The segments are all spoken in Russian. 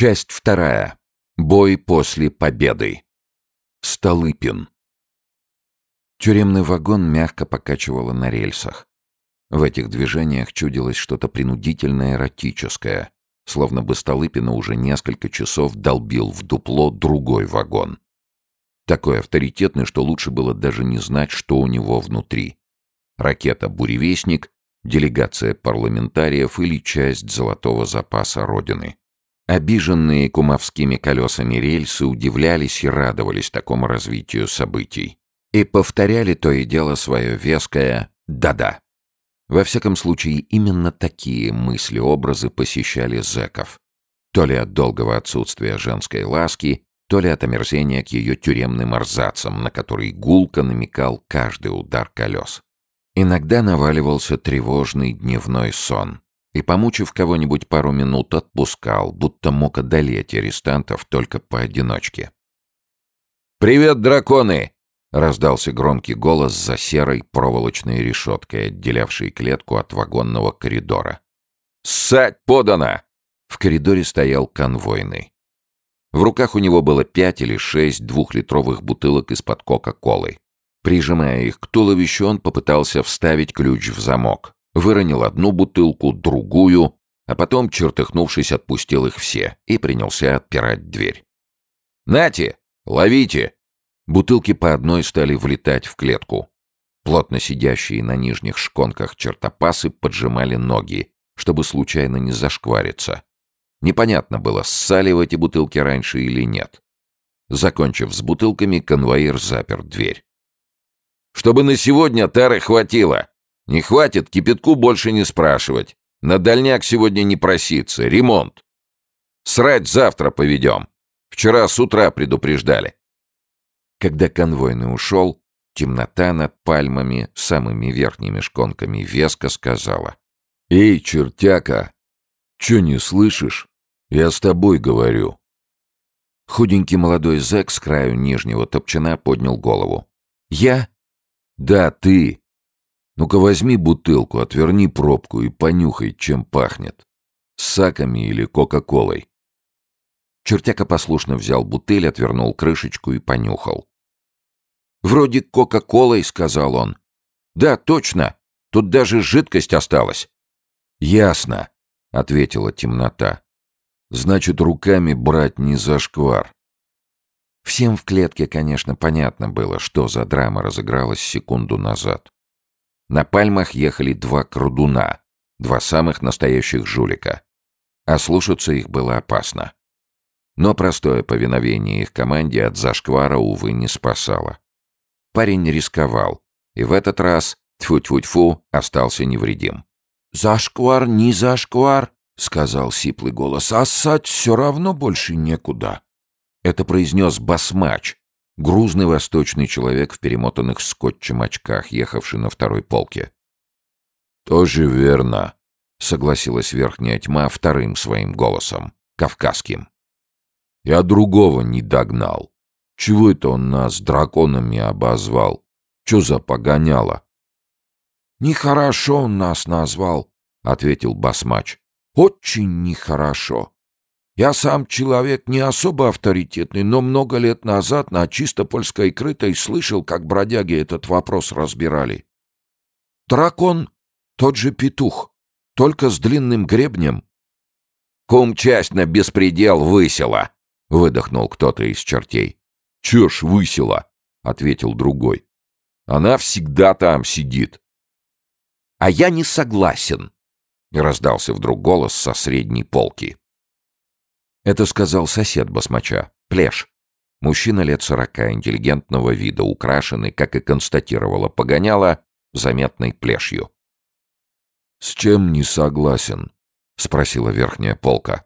Часть вторая. Бой после победы. Столыпин. Тюремный вагон мягко покачивало на рельсах. В этих движениях чудилось что-то принудительное эротическое, словно бы Столыпина уже несколько часов долбил в дупло другой вагон. Такой авторитетный, что лучше было даже не знать, что у него внутри. Ракета «Буревестник», делегация парламентариев или часть золотого запаса Родины. Обиженные кумовскими колесами рельсы удивлялись и радовались такому развитию событий. И повторяли то и дело свое веское «да-да». Во всяком случае, именно такие мысли-образы посещали зэков. То ли от долгого отсутствия женской ласки, то ли от омерзения к ее тюремным арзацам, на который гулко намекал каждый удар колес. Иногда наваливался тревожный дневной сон и, помучив кого-нибудь пару минут, отпускал, будто мог одолеть арестантов только поодиночке. «Привет, драконы!» — раздался громкий голос за серой проволочной решеткой, отделявшей клетку от вагонного коридора. «Ссать подано!» В коридоре стоял конвойный. В руках у него было пять или шесть двухлитровых бутылок из-под Кока-Колы. Прижимая их к туловищу, он попытался вставить ключ в замок выронил одну бутылку, другую, а потом, чертыхнувшись, отпустил их все и принялся отпирать дверь. «Нате! Ловите!» Бутылки по одной стали влетать в клетку. Плотно сидящие на нижних шконках чертопасы поджимали ноги, чтобы случайно не зашквариться. Непонятно было, ссали в эти бутылки раньше или нет. Закончив с бутылками, конвоир запер дверь. «Чтобы на сегодня тары хватило!» Не хватит, кипятку больше не спрашивать. На дальняк сегодня не проситься. Ремонт. Срать завтра поведем. Вчера с утра предупреждали. Когда конвойный ушел, темнота над пальмами, самыми верхними шконками веска сказала. «Эй, чертяка, чё не слышишь? Я с тобой говорю». Худенький молодой зэк с краю нижнего топчана поднял голову. «Я?» «Да, ты. Ну-ка возьми бутылку, отверни пробку и понюхай, чем пахнет. Саками или кока-колой. Чертяка послушно взял бутыль, отвернул крышечку и понюхал. «Вроде кока-колой», — сказал он. «Да, точно. Тут даже жидкость осталась». «Ясно», — ответила темнота. «Значит, руками брать не за шквар». Всем в клетке, конечно, понятно было, что за драма разыгралась секунду назад. На пальмах ехали два крудуна, два самых настоящих жулика. А слушаться их было опасно. Но простое повиновение их команде от зашквара, увы, не спасало. Парень рисковал, и в этот раз, тьфу-тьфу-тьфу, остался невредим. «Зашквар, не зашквар», — сказал сиплый голос, «а ссать все равно больше некуда». Это произнес басмач, грузный восточный человек в перемотанных скотчем очках, ехавший на второй полке. «Тоже верно», — согласилась верхняя тьма вторым своим голосом, кавказским. «Я другого не догнал. Чего это он нас драконами обозвал? Че за погоняло?» «Нехорошо он нас назвал», — ответил басмач. «Очень нехорошо. Я сам человек не особо авторитетный, но много лет назад на чисто польской крытой слышал, как бродяги этот вопрос разбирали. Дракон — тот же петух, только с длинным гребнем. «Кум часть на беспредел высела!» — выдохнул кто-то из чертей. «Чё ж высела?» — ответил другой. «Она всегда там сидит». «А я не согласен!» — раздался вдруг голос со средней полки. Это сказал сосед басмача, Плеш. Мужчина лет сорока, интеллигентного вида, украшенный, как и констатировала погоняла, заметной плешью. «С чем не согласен?» — спросила верхняя полка.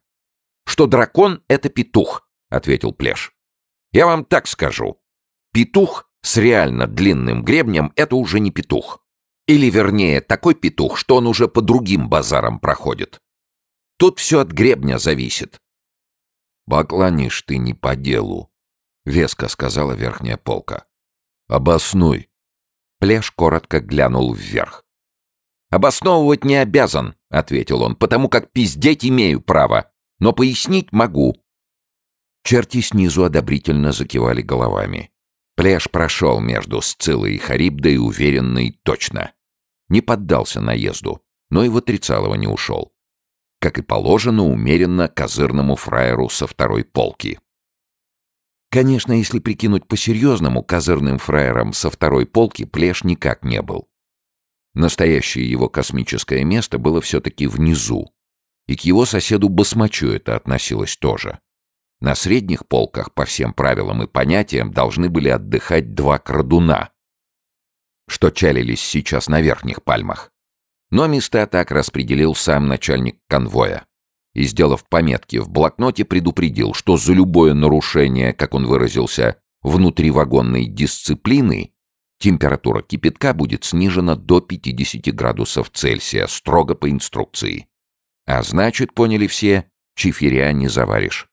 «Что дракон — это петух», — ответил Плеш. «Я вам так скажу. Петух с реально длинным гребнем — это уже не петух. Или, вернее, такой петух, что он уже по другим базарам проходит. Тут все от гребня зависит. «Бакланишь ты не по делу», — веско сказала верхняя полка. «Обоснуй». Плеш коротко глянул вверх. «Обосновывать не обязан», — ответил он, «потому как пиздеть имею право, но пояснить могу. Черти снизу одобрительно закивали головами. Пляж прошел между Сцилой и Харибдой уверенно и точно. Не поддался наезду, но и в отрицалово не ушел. Как и положено, умеренно козырному фраеру со второй полки. Конечно, если прикинуть по-серьезному, козырным фраером со второй полки Плеш никак не был. Настоящее его космическое место было все-таки внизу. И к его соседу Басмачу это относилось тоже. На средних полках, по всем правилам и понятиям, должны были отдыхать два крадуна, что чалились сейчас на верхних пальмах. Но места так распределил сам начальник конвоя. И, сделав пометки в блокноте, предупредил, что за любое нарушение, как он выразился, внутривагонной дисциплины, температура кипятка будет снижена до 50 градусов Цельсия, строго по инструкции. А значит, поняли все, чифиря не заваришь.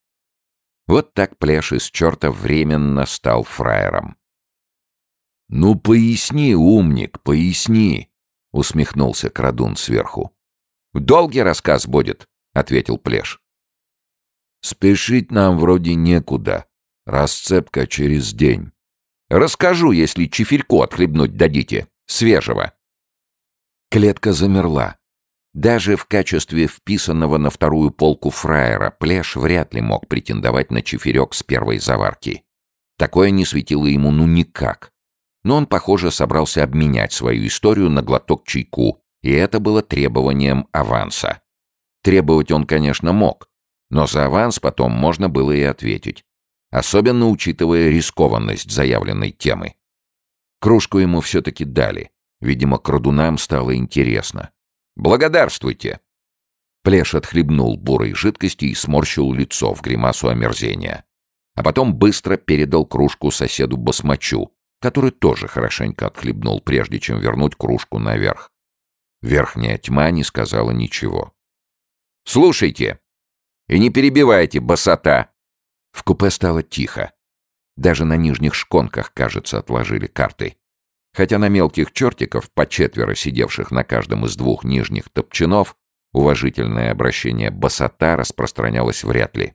Вот так Пляж из черта временно стал фраером. «Ну, поясни, умник, поясни!» — усмехнулся Крадун сверху. «Долгий рассказ будет», — ответил Плеш. «Спешить нам вроде некуда. Расцепка через день». «Расскажу, если чиферьку отхлебнуть дадите. Свежего». Клетка замерла. Даже в качестве вписанного на вторую полку фраера Плеш вряд ли мог претендовать на чиферек с первой заварки. Такое не светило ему ну никак. Но он, похоже, собрался обменять свою историю на глоток чайку, и это было требованием аванса. Требовать он, конечно, мог, но за аванс потом можно было и ответить, особенно учитывая рискованность заявленной темы. Кружку ему все-таки дали. Видимо, крадунам стало интересно. Благодарствуйте!» Плеш отхлебнул бурой жидкости и сморщил лицо в гримасу омерзения. А потом быстро передал кружку соседу Басмачу, который тоже хорошенько отхлебнул, прежде чем вернуть кружку наверх. Верхняя тьма не сказала ничего. «Слушайте! И не перебивайте, басота!» В купе стало тихо. Даже на нижних шконках, кажется, отложили карты хотя на мелких чертиков, по четверо сидевших на каждом из двух нижних топчанов, уважительное обращение «басота» распространялось вряд ли.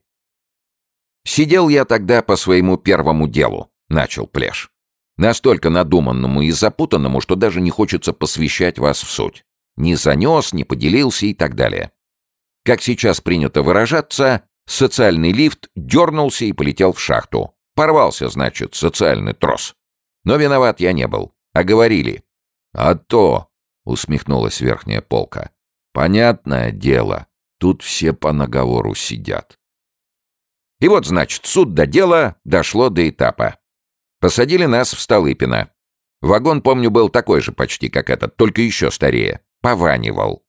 «Сидел я тогда по своему первому делу», — начал Плеш. «Настолько надуманному и запутанному, что даже не хочется посвящать вас в суть. Не занес, не поделился и так далее. Как сейчас принято выражаться, социальный лифт дернулся и полетел в шахту. Порвался, значит, социальный трос. Но виноват я не был. А говорили. «А то!» — усмехнулась верхняя полка. «Понятное дело. Тут все по наговору сидят». И вот, значит, суд до дела дошло до этапа. Посадили нас в Столыпино. Вагон, помню, был такой же почти, как этот, только еще старее. Пованивал.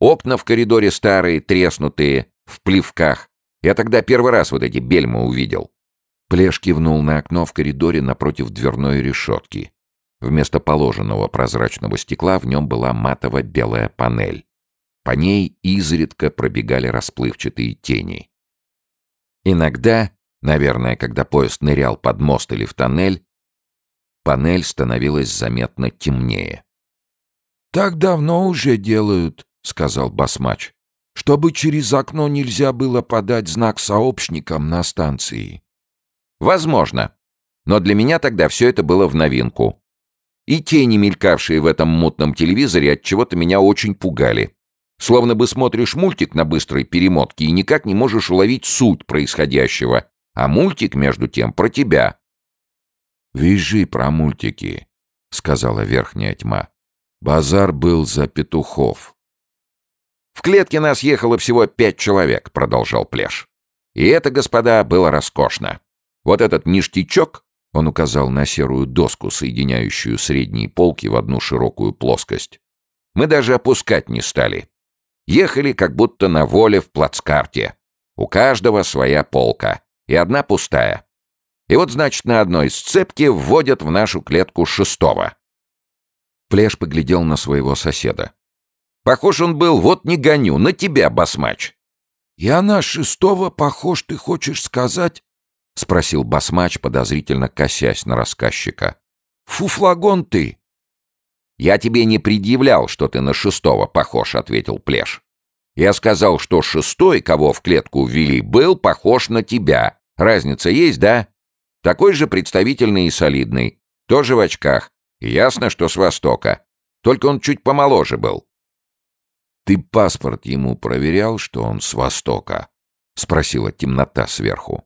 Окна в коридоре старые, треснутые, в плевках. Я тогда первый раз вот эти бельмы увидел. Плеш кивнул на окно в коридоре напротив дверной решетки. Вместо положенного прозрачного стекла в нем была матово-белая панель. По ней изредка пробегали расплывчатые тени. Иногда, наверное, когда поезд нырял под мост или в тоннель, панель становилась заметно темнее. «Так давно уже делают», — сказал Басмач, «чтобы через окно нельзя было подать знак сообщникам на станции». «Возможно. Но для меня тогда все это было в новинку. И тени, мелькавшие в этом мутном телевизоре, от чего то меня очень пугали. Словно бы смотришь мультик на быстрой перемотке и никак не можешь уловить суть происходящего, а мультик, между тем, про тебя. «Вяжи про мультики», — сказала верхняя тьма. «Базар был за петухов». «В клетке нас ехало всего пять человек», — продолжал Плеш. «И это, господа, было роскошно. Вот этот ништячок он указал на серую доску, соединяющую средние полки в одну широкую плоскость. Мы даже опускать не стали. Ехали как будто на воле в плацкарте. У каждого своя полка, и одна пустая. И вот, значит, на одной сцепке вводят в нашу клетку шестого. Плеш поглядел на своего соседа. Похож он был, вот не гоню, на тебя, басмач. «Я на шестого похож, ты хочешь сказать?» — спросил басмач, подозрительно косясь на рассказчика. «Фуфлагон ты!» «Я тебе не предъявлял, что ты на шестого похож», — ответил Плеш. «Я сказал, что шестой, кого в клетку ввели, был похож на тебя, Разница есть, да? Такой же представительный и солидный. Тоже в очках. Ясно, что с Востока. Только он чуть помоложе был. «Ты паспорт ему проверял, что он с Востока?» — спросила темнота сверху.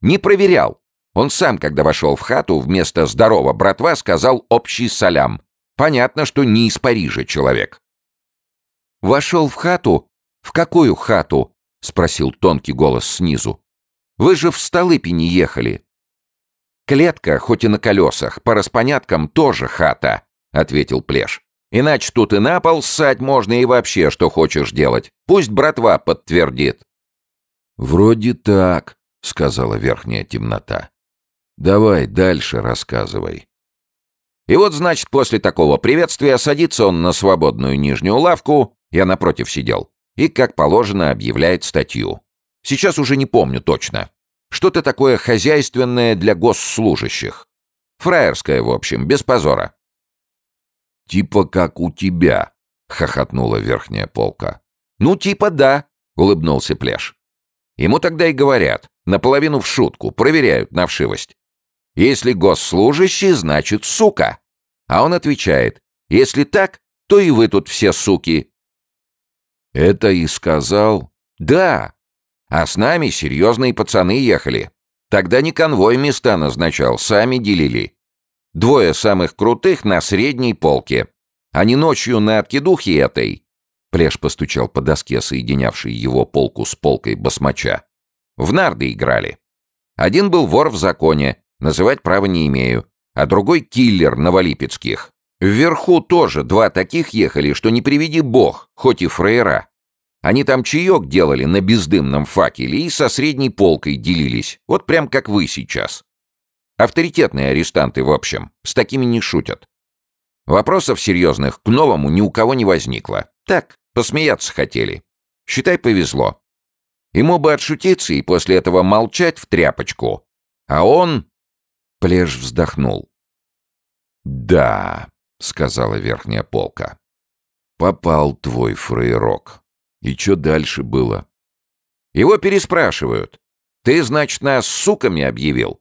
«Не проверял. Он сам, когда вошел в хату, вместо «здорово, братва» сказал «общий салям». Понятно, что не из Парижа человек. «Вошел в хату? В какую хату?» — спросил тонкий голос снизу. «Вы же в Столыпине ехали». «Клетка, хоть и на колесах, по распоняткам тоже хата», — ответил Плеш. «Иначе тут и на пол ссать можно и вообще, что хочешь делать. Пусть братва подтвердит». «Вроде так», — сказала верхняя темнота. «Давай дальше рассказывай». И вот, значит, после такого приветствия садится он на свободную нижнюю лавку, я напротив сидел, и, как положено, объявляет статью. Сейчас уже не помню точно. Что-то такое хозяйственное для госслужащих. Фраерское, в общем, без позора. «Типа как у тебя», — хохотнула верхняя полка. «Ну, типа да», — улыбнулся Плеш. Ему тогда и говорят, наполовину в шутку, проверяют на вшивость. Если госслужащий, значит сука. А он отвечает, если так, то и вы тут все суки. Это и сказал? Да. А с нами серьезные пацаны ехали. Тогда не конвой места назначал, сами делили. Двое самых крутых на средней полке. Они ночью на откидухе этой... Плеш постучал по доске, соединявшей его полку с полкой басмача. В нарды играли. Один был вор в законе, называть права не имею, а другой киллер новолипецких. Вверху тоже два таких ехали, что не приведи бог, хоть и фрейра. Они там чаек делали на бездымном факеле и со средней полкой делились, вот прям как вы сейчас. Авторитетные арестанты, в общем, с такими не шутят. Вопросов серьезных к новому ни у кого не возникло. Так, посмеяться хотели. Считай, повезло. Ему бы отшутиться и после этого молчать в тряпочку. А он... Плеж вздохнул. «Да», — сказала верхняя полка. «Попал твой фрейрок. И что дальше было?» Его переспрашивают. «Ты, значит, нас суками объявил?»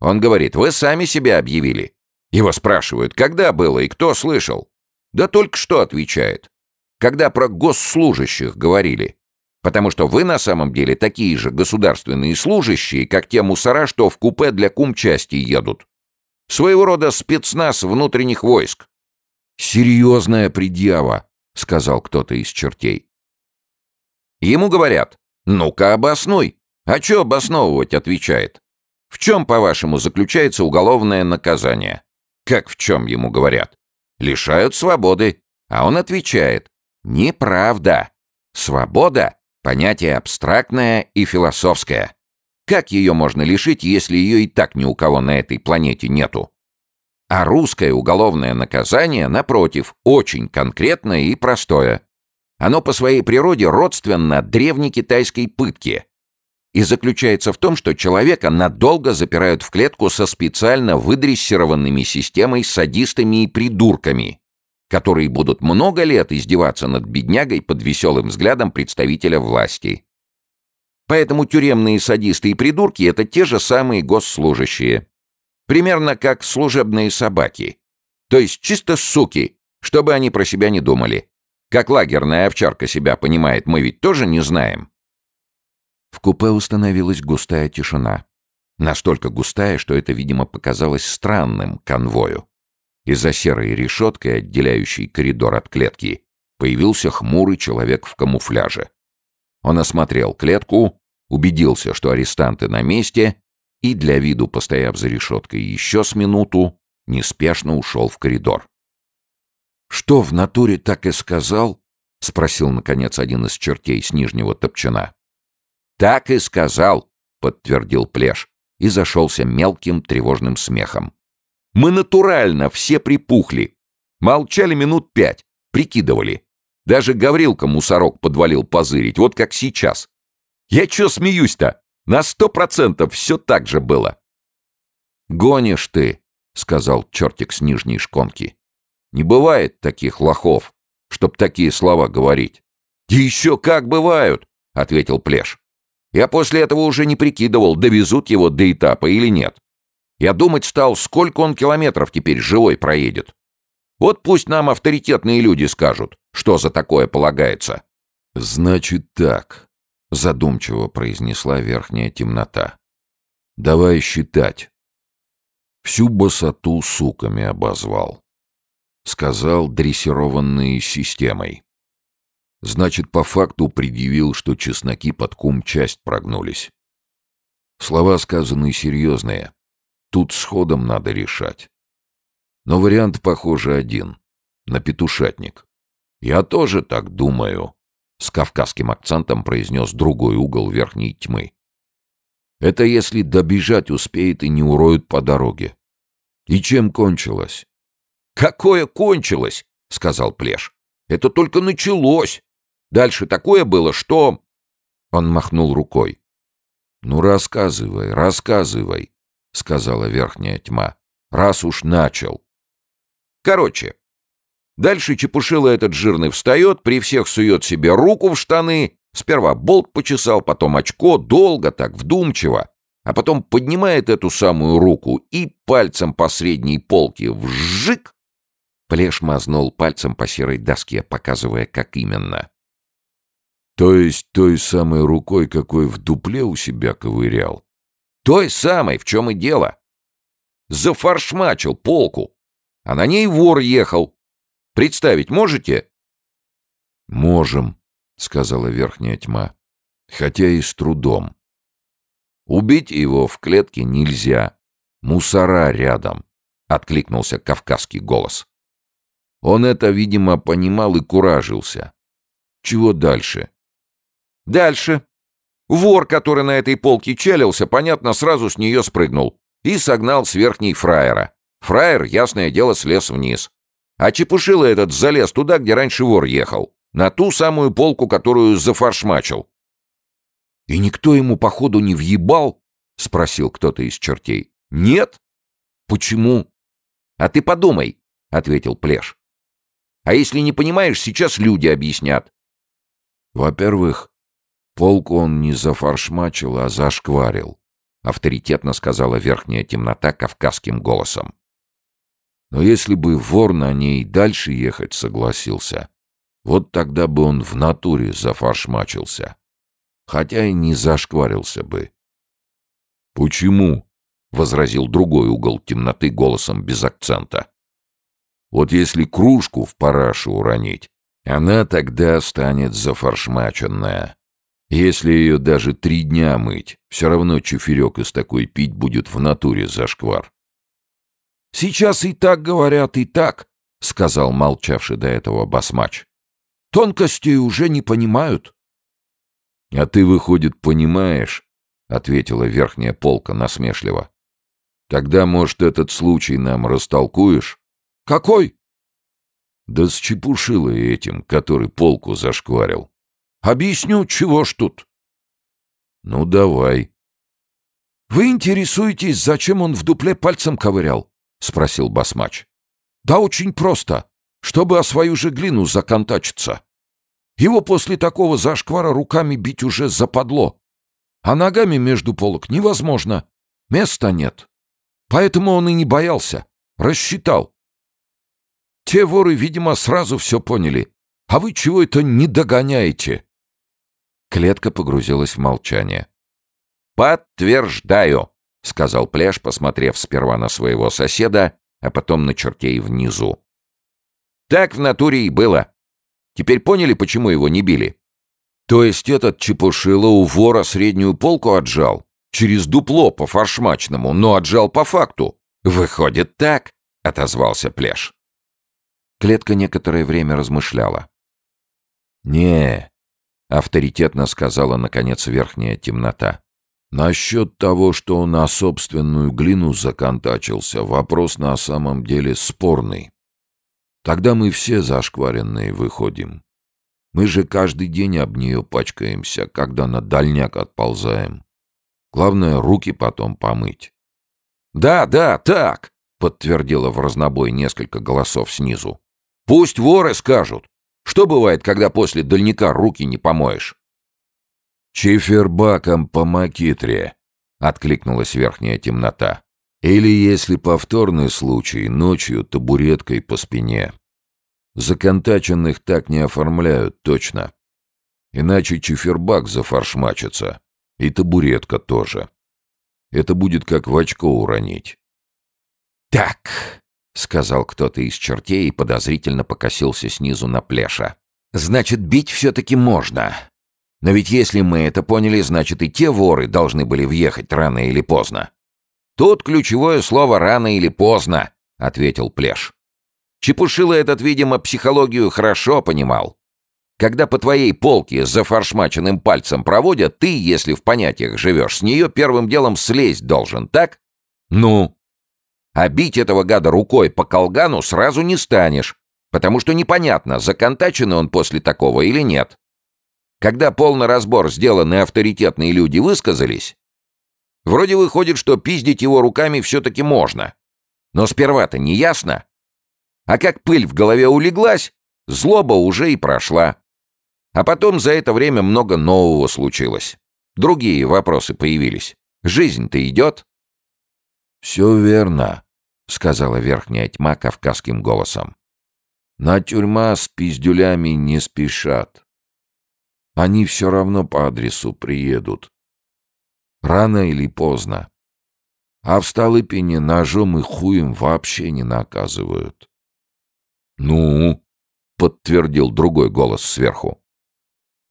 Он говорит, «Вы сами себя объявили». Его спрашивают, когда было и кто слышал? Да только что отвечает. Когда про госслужащих говорили. Потому что вы на самом деле такие же государственные служащие, как те мусора, что в купе для кумчасти едут. Своего рода спецназ внутренних войск. «Серьезная предъява», — сказал кто-то из чертей. Ему говорят, «Ну-ка, обоснуй». «А что обосновывать?» — отвечает. «В чем, по-вашему, заключается уголовное наказание?» «Как в чем?» — ему говорят. «Лишают свободы». А он отвечает, «Неправда. Свобода — понятие абстрактное и философское. Как ее можно лишить, если ее и так ни у кого на этой планете нету? А русское уголовное наказание, напротив, очень конкретное и простое. Оно по своей природе родственно древнекитайской пытке и заключается в том, что человека надолго запирают в клетку со специально выдрессированными системой садистами и придурками, которые будут много лет издеваться над беднягой под веселым взглядом представителя власти. Поэтому тюремные садисты и придурки — это те же самые госслужащие. Примерно как служебные собаки. То есть чисто суки, чтобы они про себя не думали. Как лагерная овчарка себя понимает, мы ведь тоже не знаем. В купе установилась густая тишина. Настолько густая, что это, видимо, показалось странным конвою. Из-за серой решетки, отделяющей коридор от клетки, появился хмурый человек в камуфляже. Он осмотрел клетку, убедился, что арестанты на месте, и, для виду постояв за решеткой еще с минуту, неспешно ушел в коридор. «Что, в натуре так и сказал?» — спросил, наконец, один из чертей с нижнего топчана. «Так и сказал», — подтвердил Плеш и зашелся мелким тревожным смехом. «Мы натурально все припухли. Молчали минут пять, прикидывали. Даже Гаврилка-мусорок подвалил позырить, вот как сейчас. Я чё смеюсь-то? На сто процентов все так же было». «Гонишь ты», — сказал чертик с нижней шконки. Не бывает таких лохов, чтоб такие слова говорить. «Еще как бывают!» — ответил Плеш. Я после этого уже не прикидывал, довезут его до этапа или нет. Я думать стал, сколько он километров теперь живой проедет. Вот пусть нам авторитетные люди скажут, что за такое полагается. «Значит так», — задумчиво произнесла верхняя темнота. «Давай считать. Всю босоту суками обозвал. Сказал, дрессированные системой. Значит, по факту предъявил, что чесноки под кум часть прогнулись. Слова сказанные серьезные. Тут сходом надо решать. Но вариант, похоже, один. На петушатник. Я тоже так думаю, с кавказским акцентом произнес другой угол верхней тьмы. Это если добежать успеет и не уроют по дороге. И чем кончилось? «Какое кончилось?» — сказал Плеш. «Это только началось. Дальше такое было, что...» Он махнул рукой. «Ну, рассказывай, рассказывай», — сказала верхняя тьма. «Раз уж начал». Короче, дальше Чепушила этот жирный встает, при всех сует себе руку в штаны, сперва болт почесал, потом очко, долго так, вдумчиво, а потом поднимает эту самую руку и пальцем по средней полке вжик. Плеш мазнул пальцем по серой доске, показывая, как именно. То есть той самой рукой, какой в дупле у себя ковырял? Той самой, в чем и дело. Зафаршмачил полку, а на ней вор ехал. Представить можете? Можем, сказала верхняя тьма, хотя и с трудом. Убить его в клетке нельзя. Мусора рядом, откликнулся кавказский голос. Он это, видимо, понимал и куражился. Чего дальше? Дальше. Вор, который на этой полке челился, понятно, сразу с нее спрыгнул и согнал с верхней фраера. Фраер, ясное дело, слез вниз. А Чепушила этот залез туда, где раньше вор ехал. На ту самую полку, которую зафаршмачил. «И никто ему, походу, не въебал?» — спросил кто-то из чертей. «Нет?» «Почему?» «А ты подумай», — ответил Плеш. «А если не понимаешь, сейчас люди объяснят». «Во-первых, Полку он не зафаршмачил, а зашкварил, авторитетно сказала верхняя темнота кавказским голосом. Но если бы вор на ней дальше ехать согласился, вот тогда бы он в натуре зафаршмачился. Хотя и не зашкварился бы. «Почему?» — возразил другой угол темноты голосом без акцента. «Вот если кружку в парашу уронить, она тогда станет зафаршмаченная. Если ее даже три дня мыть, все равно чуферек из такой пить будет в натуре зашквар. «Сейчас и так говорят, и так», — сказал молчавший до этого басмач. «Тонкостей уже не понимают». «А ты, выходит, понимаешь?» — ответила верхняя полка насмешливо. «Тогда, может, этот случай нам растолкуешь?» «Какой?» «Да с чепушилой этим, который полку зашкварил». Объясню, чего ж тут. Ну, давай. Вы интересуетесь, зачем он в дупле пальцем ковырял? Спросил басмач. Да очень просто. Чтобы о свою же глину законтачиться. Его после такого зашквара руками бить уже западло. А ногами между полок невозможно. Места нет. Поэтому он и не боялся. Рассчитал. Те воры, видимо, сразу все поняли. А вы чего это не догоняете? Клетка погрузилась в молчание. «Подтверждаю», — сказал Пляж, посмотрев сперва на своего соседа, а потом на чертей внизу. «Так в натуре и было. Теперь поняли, почему его не били?» «То есть этот Чепушило у вора среднюю полку отжал? Через дупло по фаршмачному, но отжал по факту?» «Выходит так», — отозвался Пляж. Клетка некоторое время размышляла. «Не, авторитетно сказала, наконец, верхняя темнота. Насчет того, что он на собственную глину законтачился, вопрос на самом деле спорный. Тогда мы все зашкваренные выходим. Мы же каждый день об нее пачкаемся, когда на дальняк отползаем. Главное, руки потом помыть. «Да, да, так!» — подтвердило в разнобой несколько голосов снизу. «Пусть воры скажут. Что бывает, когда после дальника руки не помоешь? Чифербаком по макитре, откликнулась верхняя темнота. Или, если повторный случай, ночью табуреткой по спине. Законтаченных так не оформляют, точно. Иначе чифербак зафаршмачится. И табуретка тоже. Это будет как в очко уронить. «Так», — сказал кто-то из чертей и подозрительно покосился снизу на плеша. «Значит, бить все-таки можно. Но ведь если мы это поняли, значит и те воры должны были въехать рано или поздно». «Тут ключевое слово «рано или поздно», — ответил Плеш. Чепушила этот, видимо, психологию хорошо понимал. Когда по твоей полке за фаршмаченным пальцем проводят, ты, если в понятиях живешь, с нее первым делом слезть должен, так? Ну? А бить этого гада рукой по колгану сразу не станешь, потому что непонятно, законтаченный он после такого или нет. Когда полный разбор сделан и авторитетные люди высказались, вроде выходит, что пиздить его руками все-таки можно. Но сперва-то не ясно. А как пыль в голове улеглась, злоба уже и прошла. А потом за это время много нового случилось. Другие вопросы появились. Жизнь-то идет. «Все верно», — сказала верхняя тьма кавказским голосом. «На тюрьма с пиздюлями не спешат. Они все равно по адресу приедут. Рано или поздно. А в Столыпине ножом и хуем вообще не наказывают». «Ну?» — подтвердил другой голос сверху.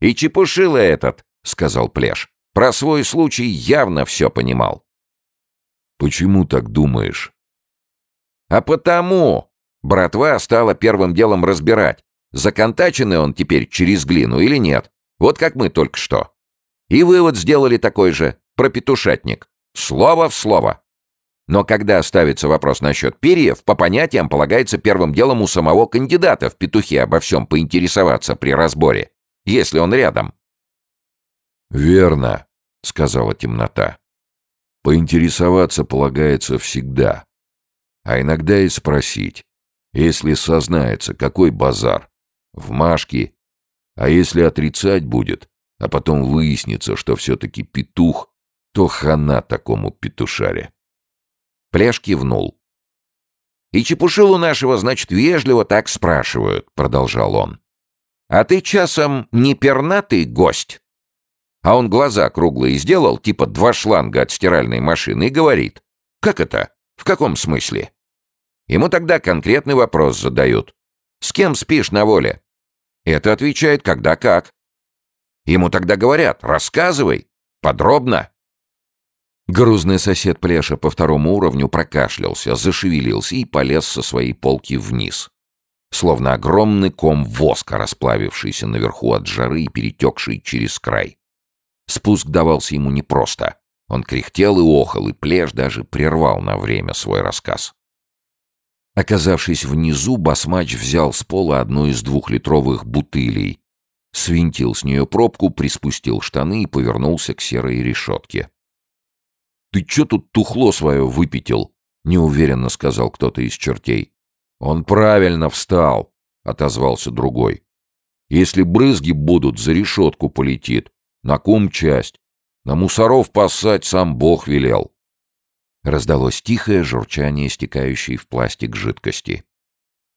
«И чепушила этот», — сказал Плеш. «Про свой случай явно все понимал». «Почему так думаешь?» «А потому!» Братва стала первым делом разбирать, законтаченный он теперь через глину или нет. Вот как мы только что. И вывод сделали такой же, про петушатник. Слово в слово. Но когда ставится вопрос насчет перьев, по понятиям полагается первым делом у самого кандидата в петухи обо всем поинтересоваться при разборе если он рядом. «Верно», — сказала темнота. «Поинтересоваться полагается всегда. А иногда и спросить, если сознается, какой базар, в Машке, а если отрицать будет, а потом выяснится, что все-таки петух, то хана такому петушаре». Пляж кивнул. «И чепушилу нашего, значит, вежливо так спрашивают», — продолжал он. «А ты часом не пернатый гость?» А он глаза круглые сделал, типа два шланга от стиральной машины, и говорит. «Как это? В каком смысле?» Ему тогда конкретный вопрос задают. «С кем спишь на воле?» Это отвечает «когда как». Ему тогда говорят «рассказывай, подробно». Грузный сосед Плеша по второму уровню прокашлялся, зашевелился и полез со своей полки вниз словно огромный ком воска, расплавившийся наверху от жары и перетекший через край. Спуск давался ему непросто. Он кряхтел и охал, и плеж даже прервал на время свой рассказ. Оказавшись внизу, басмач взял с пола одну из двухлитровых бутылей, свинтил с нее пробку, приспустил штаны и повернулся к серой решетке. «Ты чё тут тухло свое выпятил?» — неуверенно сказал кто-то из чертей. «Он правильно встал», — отозвался другой. «Если брызги будут, за решетку полетит. На ком часть? На мусоров поссать сам Бог велел». Раздалось тихое журчание, стекающей в пластик жидкости.